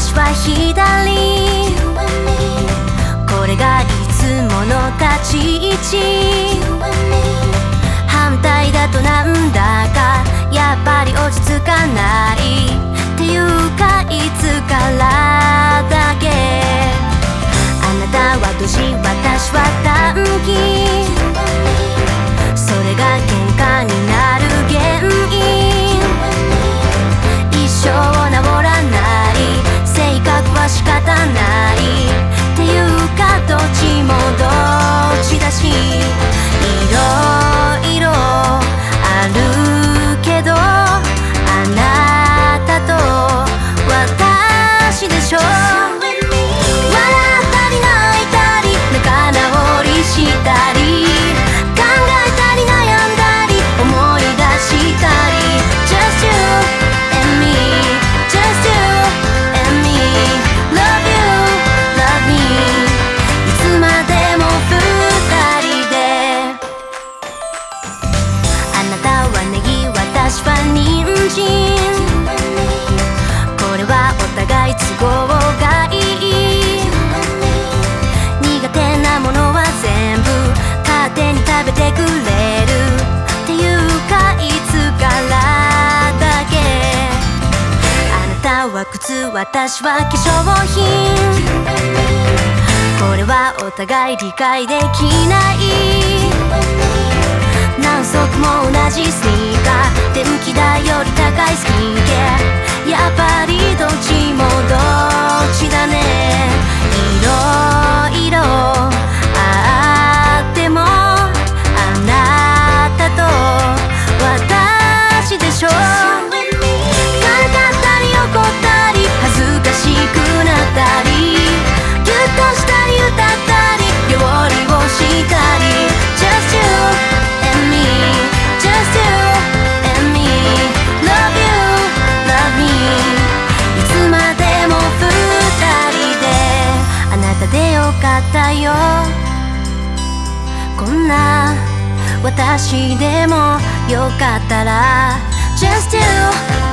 私は左。これがいつもの立ち位置。反対だとなんだかやっぱり落ち着かない。は靴私は化粧品。これはお互い理解できない。何足も同じスニーカー。電気代より高いスキンケア。私でもよかったら。Just do